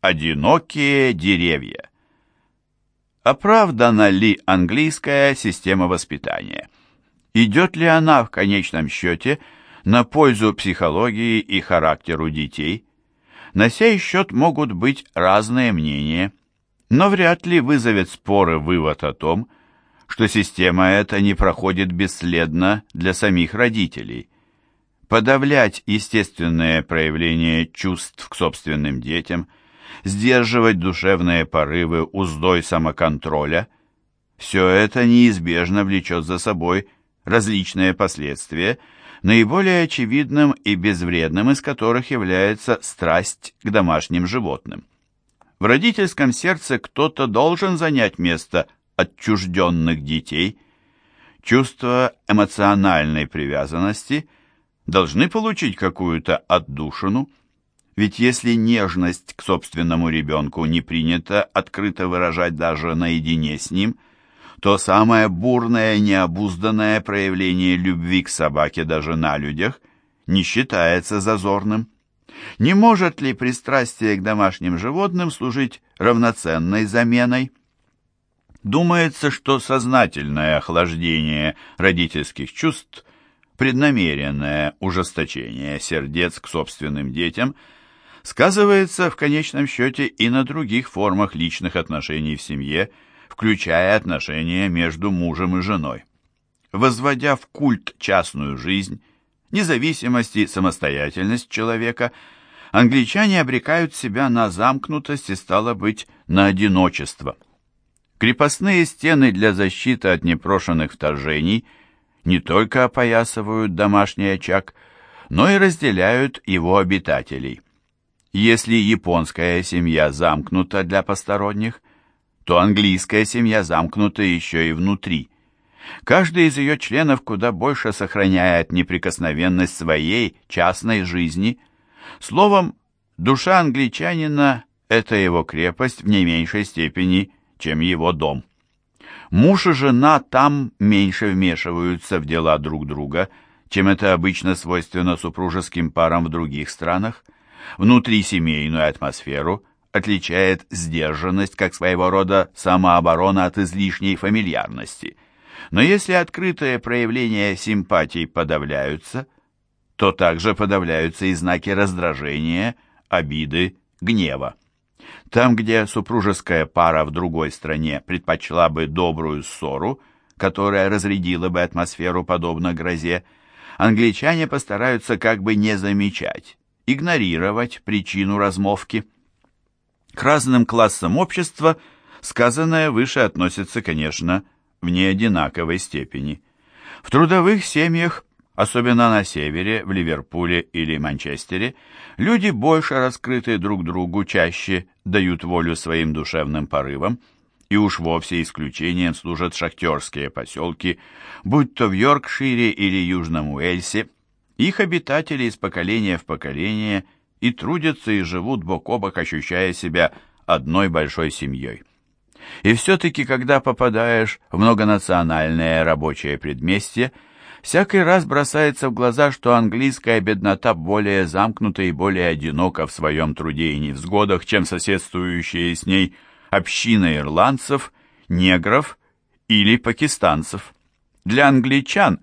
Одинокие деревья. Оправдана ли английская система воспитания? Идет ли она в конечном счете на пользу психологии и характеру детей? На сей счет могут быть разные мнения, но вряд ли вызовет споры вывод о том, что система эта не проходит бесследно для самих родителей. Подавлять естественное проявление чувств к собственным детям, сдерживать душевные порывы уздой самоконтроля – все это неизбежно влечет за собой различные последствия, наиболее очевидным и безвредным из которых является страсть к домашним животным. В родительском сердце кто-то должен занять место отчужденных детей. Чувство эмоциональной привязанности должны получить какую-то отдушину, ведь если нежность к собственному ребенку не принято открыто выражать даже наедине с ним – то самое бурное, необузданное проявление любви к собаке даже на людях не считается зазорным. Не может ли пристрастие к домашним животным служить равноценной заменой? Думается, что сознательное охлаждение родительских чувств, преднамеренное ужесточение сердец к собственным детям сказывается в конечном счете и на других формах личных отношений в семье, включая отношения между мужем и женой. Возводя в культ частную жизнь, независимость и самостоятельность человека, англичане обрекают себя на замкнутость и, стало быть, на одиночество. Крепостные стены для защиты от непрошенных вторжений не только опоясывают домашний очаг, но и разделяют его обитателей. Если японская семья замкнута для посторонних, то английская семья замкнута еще и внутри. Каждый из ее членов куда больше сохраняет неприкосновенность своей частной жизни. Словом, душа англичанина – это его крепость в не меньшей степени, чем его дом. Муж и жена там меньше вмешиваются в дела друг друга, чем это обычно свойственно супружеским парам в других странах. Внутрисемейную атмосферу отличает сдержанность как своего рода самооборона от излишней фамильярности. Но если открытые проявления симпатий подавляются, то также подавляются и знаки раздражения, обиды, гнева. Там, где супружеская пара в другой стране предпочла бы добрую ссору, которая разрядила бы атмосферу подобно грозе, англичане постараются как бы не замечать, игнорировать причину размовки. К разным классам общества сказанное выше относится, конечно, в неодинаковой степени. В трудовых семьях, особенно на севере, в Ливерпуле или Манчестере, люди больше раскрыты друг другу, чаще дают волю своим душевным порывам, и уж вовсе исключением служат шахтерские поселки, будь то в Йоркшире или Южном Уэльсе. Их обитатели из поколения в поколение – и трудятся и живут бок о бок, ощущая себя одной большой семьей. И все-таки, когда попадаешь в многонациональное рабочее предместье, всякий раз бросается в глаза, что английская беднота более замкнута и более одинока в своем труде и невзгодах, чем соседствующие с ней община ирландцев, негров или пакистанцев. Для англичан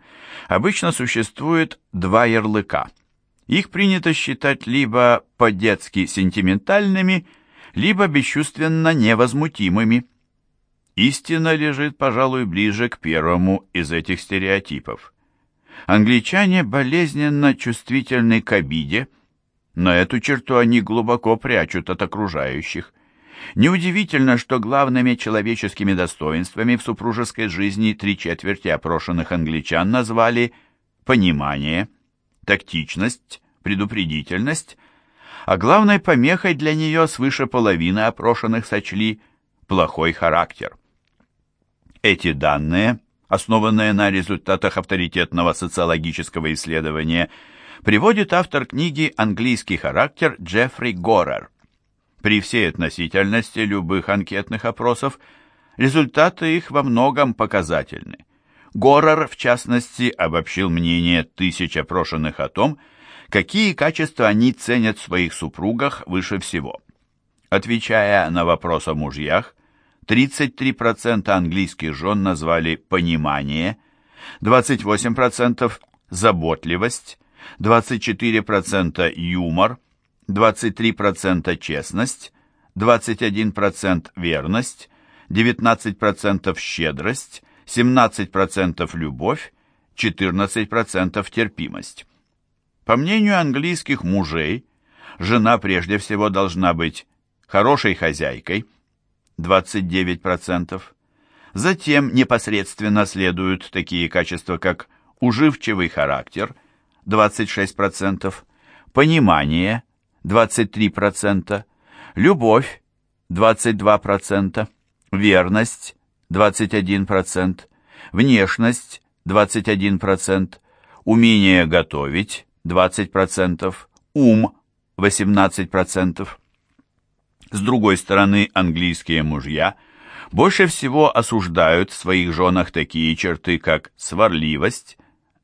обычно существует два ярлыка – их принято считать либо по-детски сентиментальными, либо бесчувственно невозмутимыми. Истина лежит, пожалуй, ближе к первому из этих стереотипов. Англичане болезненно чувствительны к обиде, но эту черту они глубоко прячут от окружающих. Неудивительно, что главными человеческими достоинствами в супружеской жизни три четверти опрошенных англичан назвали «понимание», тактичность, предупредительность, а главной помехой для нее свыше половины опрошенных сочли плохой характер. Эти данные, основанные на результатах авторитетного социологического исследования, приводит автор книги «Английский характер» Джеффри Горер. При всей относительности любых анкетных опросов результаты их во многом показательны. Горор, в частности, обобщил мнение тысяч опрошенных о том, какие качества они ценят в своих супругах выше всего. Отвечая на вопрос о мужьях, 33% английских жен назвали понимание, 28% заботливость, 24% юмор, 23% честность, 21% верность, 19% щедрость, 17% любовь, 14% терпимость. По мнению английских мужей, жена прежде всего должна быть хорошей хозяйкой, 29%. Затем непосредственно следуют такие качества, как уживчивый характер, 26%, понимание, 23%, любовь, 22%, верность, 21%, внешность, 21%, умение готовить, 20%, ум, 18%. С другой стороны, английские мужья больше всего осуждают в своих женах такие черты, как сварливость,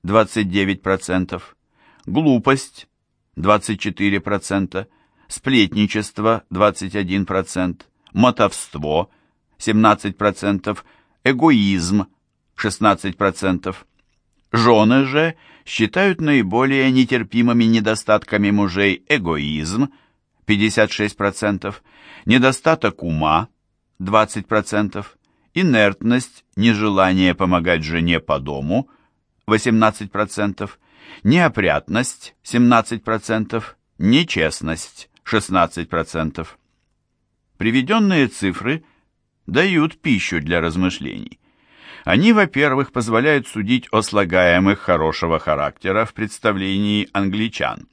29%, глупость, 24%, сплетничество, 21%, мотовство, 17%, эгоизм, 16%. Жены же считают наиболее нетерпимыми недостатками мужей эгоизм, 56%, недостаток ума, 20%, инертность, нежелание помогать жене по дому, 18%, неопрятность, 17%, нечестность, 16%. Приведенные цифры дают пищу для размышлений. Они, во-первых, позволяют судить о слагаемых хорошего характера в представлении англичан.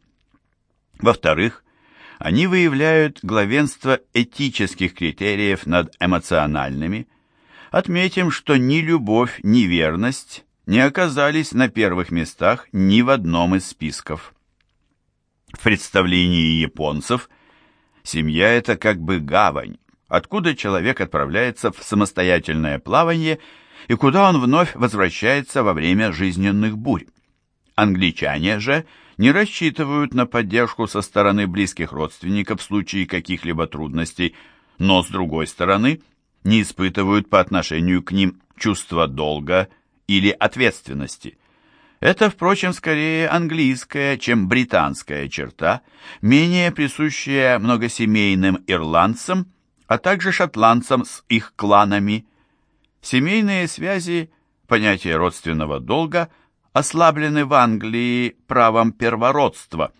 Во-вторых, они выявляют главенство этических критериев над эмоциональными. Отметим, что ни любовь, ни верность не оказались на первых местах ни в одном из списков. В представлении японцев семья – это как бы гавань, откуда человек отправляется в самостоятельное плавание – и куда он вновь возвращается во время жизненных бурь. Англичане же не рассчитывают на поддержку со стороны близких родственников в случае каких-либо трудностей, но, с другой стороны, не испытывают по отношению к ним чувства долга или ответственности. Это, впрочем, скорее английская, чем британская черта, менее присущая многосемейным ирландцам, а также шотландцам с их кланами – Семейные связи, понятие родственного долга, ослаблены в Англии правом первородства.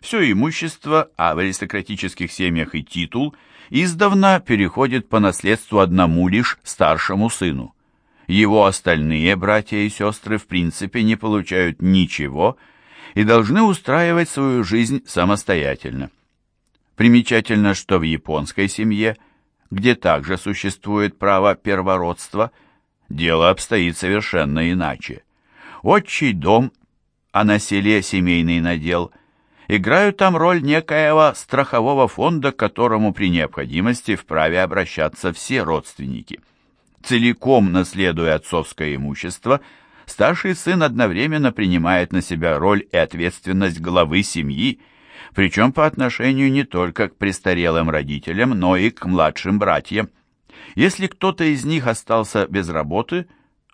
Все имущество, а в аристократических семьях и титул, издавна переходит по наследству одному лишь старшему сыну. Его остальные братья и сестры в принципе не получают ничего и должны устраивать свою жизнь самостоятельно. Примечательно, что в японской семье – где также существует право первородства, дело обстоит совершенно иначе. Отчий дом, а на селе семейный надел, играют там роль некоего страхового фонда, к которому при необходимости вправе обращаться все родственники. Целиком наследуя отцовское имущество, старший сын одновременно принимает на себя роль и ответственность главы семьи, причем по отношению не только к престарелым родителям, но и к младшим братьям. Если кто-то из них остался без работы,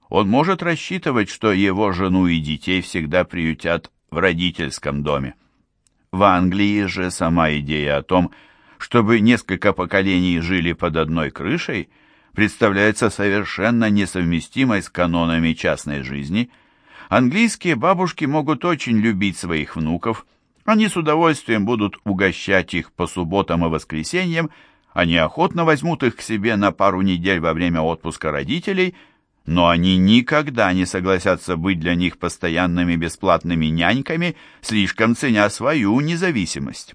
он может рассчитывать, что его жену и детей всегда приютят в родительском доме. В Англии же сама идея о том, чтобы несколько поколений жили под одной крышей, представляется совершенно несовместимой с канонами частной жизни. Английские бабушки могут очень любить своих внуков – они с удовольствием будут угощать их по субботам и воскресеньям, они охотно возьмут их к себе на пару недель во время отпуска родителей, но они никогда не согласятся быть для них постоянными бесплатными няньками, слишком ценя свою независимость.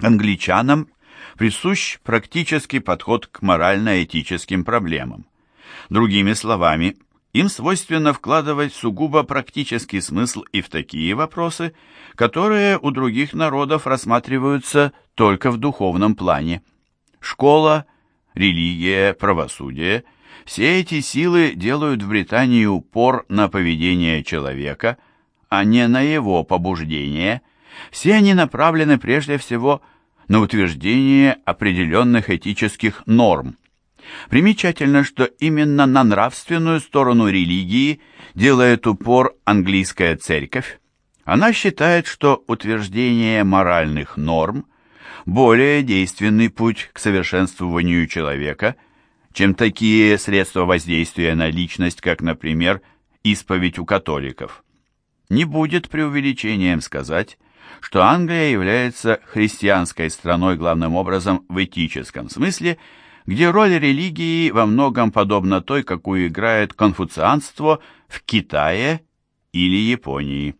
Англичанам присущ практический подход к морально-этическим проблемам. Другими словами, им свойственно вкладывать сугубо практический смысл и в такие вопросы, которые у других народов рассматриваются только в духовном плане. Школа, религия, правосудие – все эти силы делают в Британии упор на поведение человека, а не на его побуждение. Все они направлены прежде всего на утверждение определенных этических норм. Примечательно, что именно на нравственную сторону религии делает упор английская церковь. Она считает, что утверждение моральных норм более действенный путь к совершенствованию человека, чем такие средства воздействия на личность, как, например, исповедь у католиков. Не будет преувеличением сказать, что Англия является христианской страной главным образом в этическом смысле, где роль религии во многом подобна той, какую играет конфуцианство в Китае или Японии.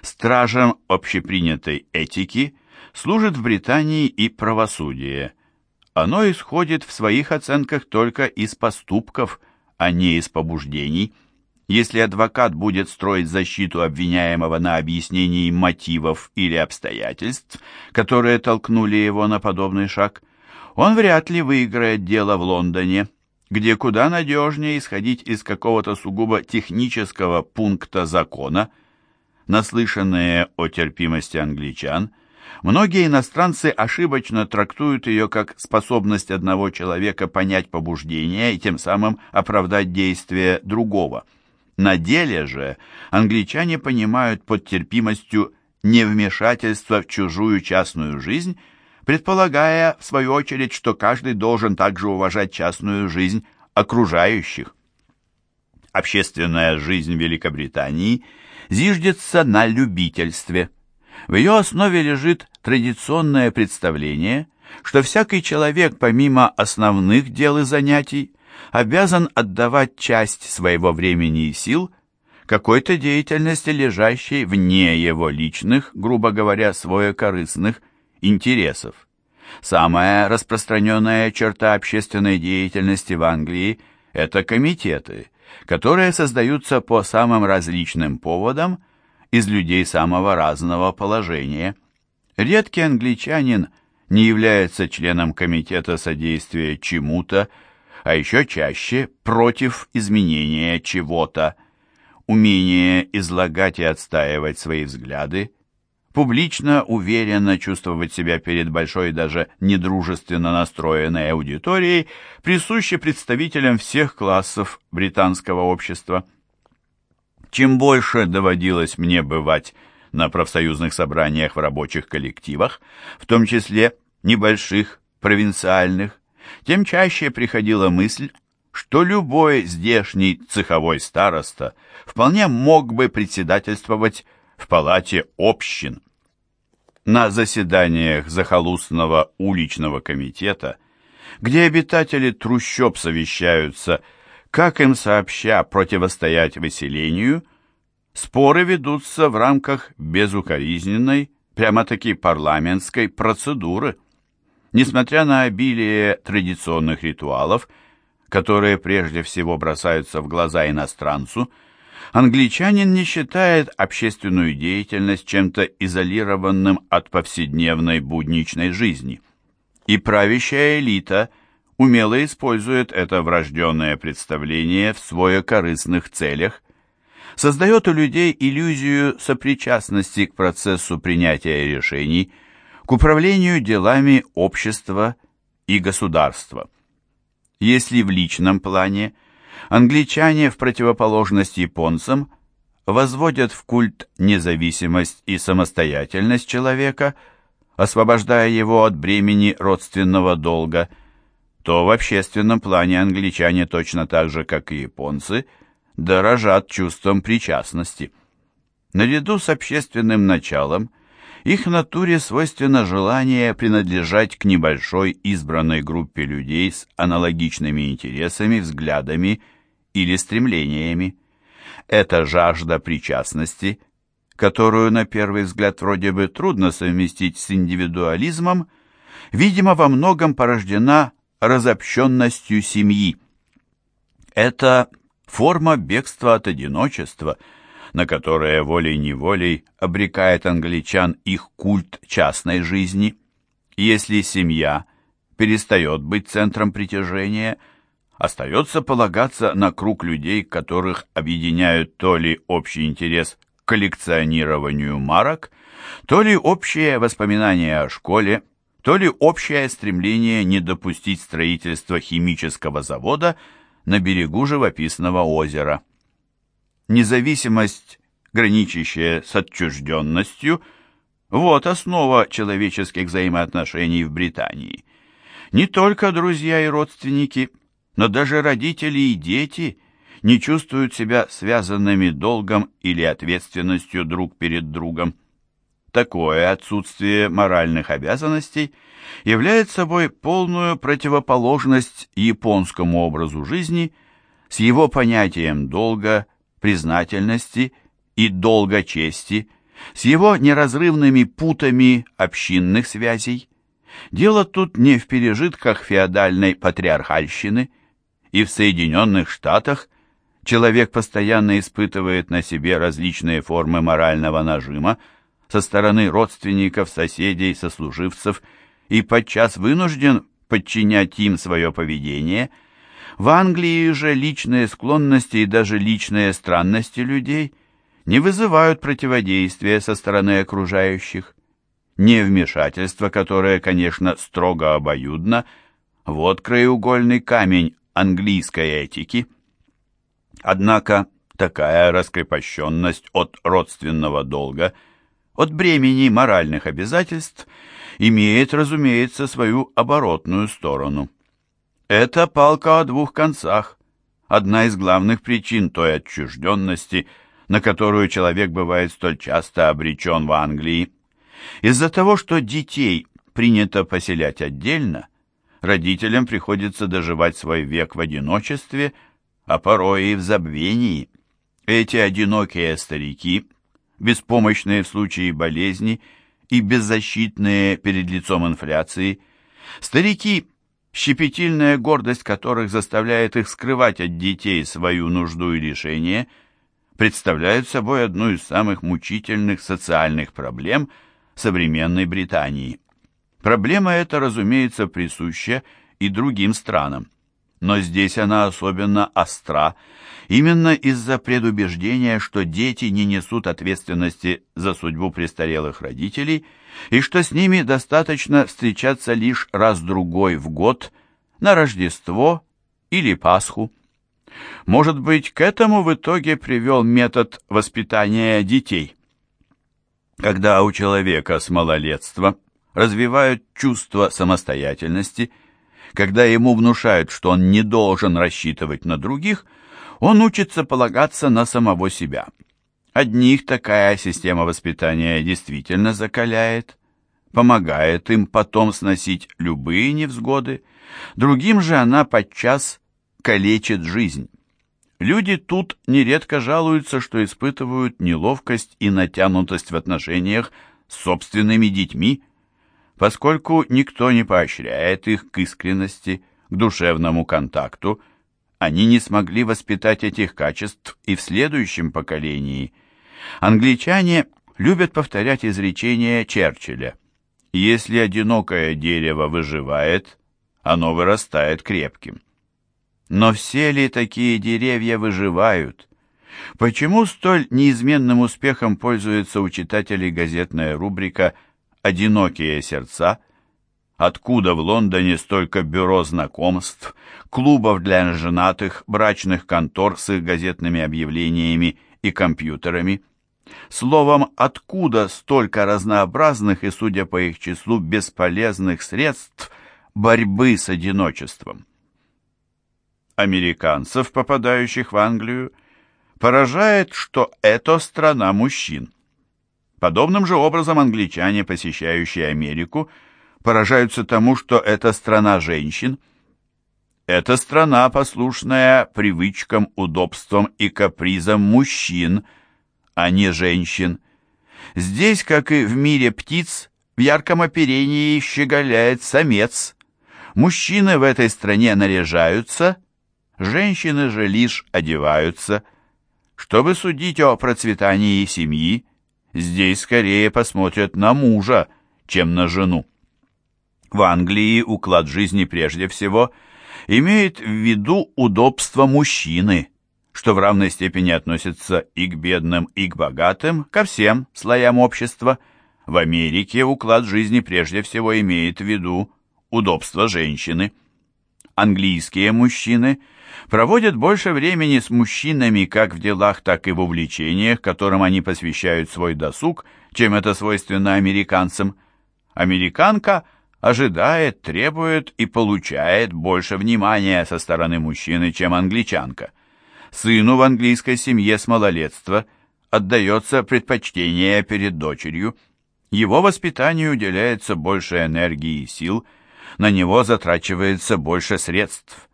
Стражем общепринятой этики служит в Британии и правосудие. Оно исходит в своих оценках только из поступков, а не из побуждений – если адвокат будет строить защиту обвиняемого на объяснении мотивов или обстоятельств, которые толкнули его на подобный шаг, он вряд ли выиграет дело в Лондоне, где куда надежнее исходить из какого-то сугубо технического пункта закона. Наслышанные о терпимости англичан, многие иностранцы ошибочно трактуют ее как способность одного человека понять побуждение и тем самым оправдать действия другого – на деле же англичане понимают под терпимостью невмешательство в чужую частную жизнь, предполагая, в свою очередь, что каждый должен также уважать частную жизнь окружающих. Общественная жизнь Великобритании зиждется на любительстве. В ее основе лежит традиционное представление, что всякий человек, помимо основных дел и занятий, обязан отдавать часть своего времени и сил какой-то деятельности, лежащей вне его личных, грубо говоря, своекорыстных интересов. Самая распространенная черта общественной деятельности в Англии – это комитеты, которые создаются по самым различным поводам из людей самого разного положения. Редкий англичанин не является членом комитета содействия чему-то, а еще чаще против изменения чего-то. Умение излагать и отстаивать свои взгляды, публично, уверенно чувствовать себя перед большой даже недружественно настроенной аудиторией присуще представителям всех классов британского общества. Чем больше доводилось мне бывать на профсоюзных собраниях в рабочих коллективах, в том числе небольших, провинциальных, тем чаще приходила мысль, что любой здешний цеховой староста вполне мог бы председательствовать в палате общин. На заседаниях захолустного уличного комитета, где обитатели трущоб совещаются, как им сообща противостоять выселению, споры ведутся в рамках безукоризненной, прямо-таки парламентской процедуры – Несмотря на обилие традиционных ритуалов, которые прежде всего бросаются в глаза иностранцу, англичанин не считает общественную деятельность чем-то изолированным от повседневной будничной жизни. И правящая элита умело использует это врожденное представление в своекорыстных целях, создает у людей иллюзию сопричастности к процессу принятия решений – к управлению делами общества и государства. Если в личном плане англичане в противоположность японцам возводят в культ независимость и самостоятельность человека, освобождая его от бремени родственного долга, то в общественном плане англичане точно так же, как и японцы, дорожат чувством причастности. Наряду с общественным началом – их натуре свойственно желание принадлежать к небольшой избранной группе людей с аналогичными интересами, взглядами или стремлениями. Эта жажда причастности, которую на первый взгляд вроде бы трудно совместить с индивидуализмом, видимо, во многом порождена разобщенностью семьи. Это форма бегства от одиночества – на которое волей-неволей обрекает англичан их культ частной жизни. Если семья перестает быть центром притяжения, остается полагаться на круг людей, которых объединяют то ли общий интерес к коллекционированию марок, то ли общие воспоминания о школе, то ли общее стремление не допустить строительства химического завода на берегу живописного озера. Независимость, граничащая с отчужденностью, вот основа человеческих взаимоотношений в Британии. Не только друзья и родственники, но даже родители и дети не чувствуют себя связанными долгом или ответственностью друг перед другом. Такое отсутствие моральных обязанностей является собой полную противоположность японскому образу жизни с его понятием долга, признательности и долга чести, с его неразрывными путами общинных связей. Дело тут не в пережитках феодальной патриархальщины, и в Соединенных Штатах человек постоянно испытывает на себе различные формы морального нажима, со стороны родственников, соседей, сослуживцев и подчас вынужден подчинять им свое поведение. В Англии же личные склонности и даже личные странности людей не вызывают противодействия со стороны окружающих. Невмешательство, которое, конечно, строго обоюдно, вот краеугольный камень английской этики. Однако такая раскрепощенность от родственного долга – от бремени моральных обязательств имеет, разумеется, свою оборотную сторону. Это палка о двух концах, одна из главных причин той отчужденности, на которую человек бывает столь часто обречен в Англии. Из-за того, что детей принято поселять отдельно, родителям приходится доживать свой век в одиночестве, а порой и в забвении. Эти одинокие старики беспомощные в случае болезни и беззащитные перед лицом инфляции, старики, щепетильная гордость которых заставляет их скрывать от детей свою нужду и решение, представляют собой одну из самых мучительных социальных проблем современной Британии. Проблема эта, разумеется, присуща и другим странам но здесь она особенно остра, именно из-за предубеждения, что дети не несут ответственности за судьбу престарелых родителей и что с ними достаточно встречаться лишь раз-другой в год на Рождество или Пасху. Может быть, к этому в итоге привел метод воспитания детей. Когда у человека с малолетства развивают чувство самостоятельности – когда ему внушают, что он не должен рассчитывать на других, он учится полагаться на самого себя. Одних такая система воспитания действительно закаляет, помогает им потом сносить любые невзгоды, другим же она подчас калечит жизнь. Люди тут нередко жалуются, что испытывают неловкость и натянутость в отношениях с собственными детьми, Поскольку никто не поощряет их к искренности, к душевному контакту, они не смогли воспитать этих качеств и в следующем поколении. Англичане любят повторять изречение Черчилля. Если одинокое дерево выживает, оно вырастает крепким. Но все ли такие деревья выживают? Почему столь неизменным успехом пользуется у читателей газетная рубрика одинокие сердца, откуда в Лондоне столько бюро знакомств, клубов для женатых, брачных контор с их газетными объявлениями и компьютерами. Словом, откуда столько разнообразных и, судя по их числу, бесполезных средств борьбы с одиночеством? Американцев, попадающих в Англию, поражает, что это страна мужчин. Подобным же образом англичане, посещающие Америку, поражаются тому, что это страна женщин. Это страна, послушная привычкам, удобствам и капризам мужчин, а не женщин. Здесь, как и в мире птиц, в ярком оперении щеголяет самец. Мужчины в этой стране наряжаются, женщины же лишь одеваются. Чтобы судить о процветании семьи, здесь скорее посмотрят на мужа, чем на жену. В Англии уклад жизни прежде всего имеет в виду удобство мужчины, что в равной степени относится и к бедным, и к богатым, ко всем слоям общества. В Америке уклад жизни прежде всего имеет в виду удобство женщины. Английские мужчины проводят больше времени с мужчинами как в делах, так и в увлечениях, которым они посвящают свой досуг, чем это свойственно американцам. Американка ожидает, требует и получает больше внимания со стороны мужчины, чем англичанка. Сыну в английской семье с малолетства отдается предпочтение перед дочерью – его воспитанию уделяется больше энергии и сил, на него затрачивается больше средств.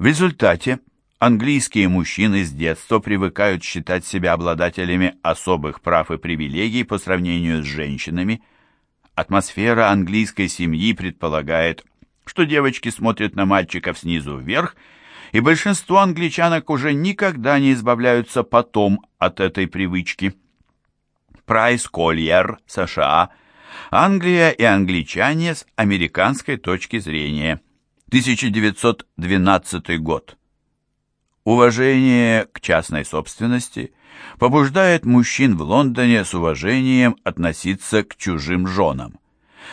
В результате английские мужчины с детства привыкают считать себя обладателями особых прав и привилегий по сравнению с женщинами. Атмосфера английской семьи предполагает, что девочки смотрят на мальчиков снизу вверх, и большинство англичанок уже никогда не избавляются потом от этой привычки. Прайс Кольер, США, Англия и англичане с американской точки зрения. 1912 год. Уважение к частной собственности побуждает мужчин в Лондоне с уважением относиться к чужим женам.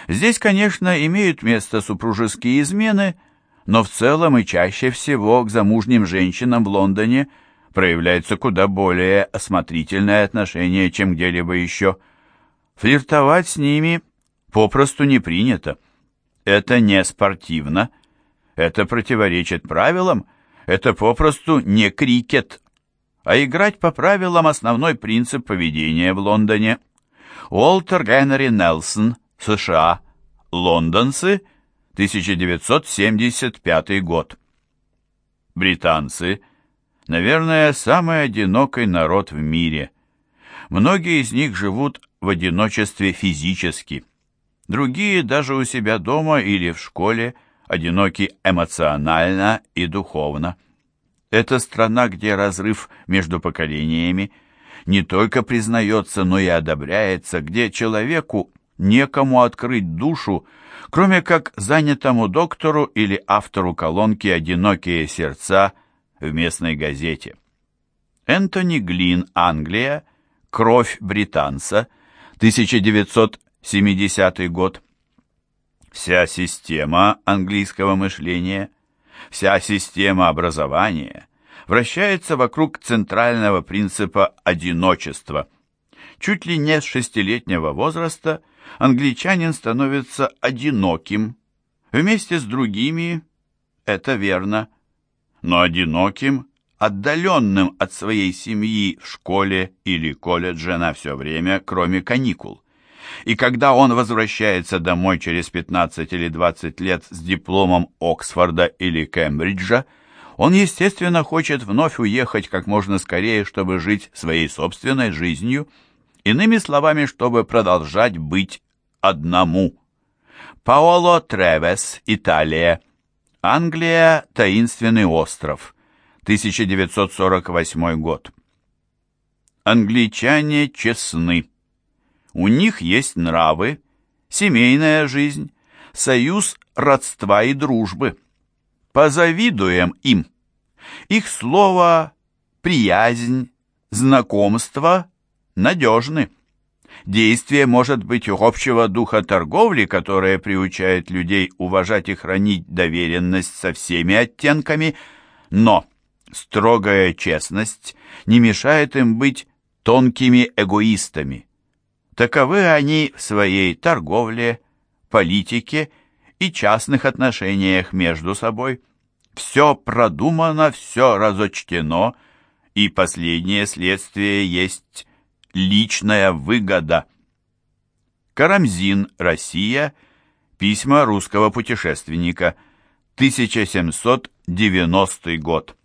Здесь, конечно, имеют место супружеские измены, но в целом и чаще всего к замужним женщинам в Лондоне – проявляется куда более осмотрительное отношение, чем где-либо еще. Флиртовать с ними попросту не принято. Это не спортивно, это противоречит правилам, это попросту не крикет. А играть по правилам – основной принцип поведения в Лондоне. Уолтер Генри Нелсон, США. Лондонцы, 1975 год. Британцы – наверное, самый одинокий народ в мире. Многие из них живут в одиночестве физически. Другие даже у себя дома или в школе одиноки эмоционально и духовно. Это страна, где разрыв между поколениями не только признается, но и одобряется, где человеку некому открыть душу, кроме как занятому доктору или автору колонки «Одинокие сердца» в местной газете. Энтони Глин, Англия, «Кровь британца», 1970 год. Вся система английского мышления, вся система образования вращается вокруг центрального принципа одиночества. Чуть ли не с шестилетнего возраста англичанин становится одиноким. Вместе с другими, это верно, но одиноким, отдаленным от своей семьи в школе или колледже на все время, кроме каникул. И когда он возвращается домой через 15 или 20 лет с дипломом Оксфорда или Кембриджа, он, естественно, хочет вновь уехать как можно скорее, чтобы жить своей собственной жизнью, иными словами, чтобы продолжать быть одному. Паоло Тревес, Италия, Англия – таинственный остров. 1948 год. Англичане честны. У них есть нравы, семейная жизнь, союз родства и дружбы. Позавидуем им. Их слово, приязнь, знакомство надежны. Действие может быть у общего духа торговли, которое приучает людей уважать и хранить доверенность со всеми оттенками, но строгая честность не мешает им быть тонкими эгоистами. Таковы они в своей торговле, политике и частных отношениях между собой. Все продумано, все разочтено, и последнее следствие есть личная выгода. Карамзин, Россия. Письма русского путешественника. 1790 год.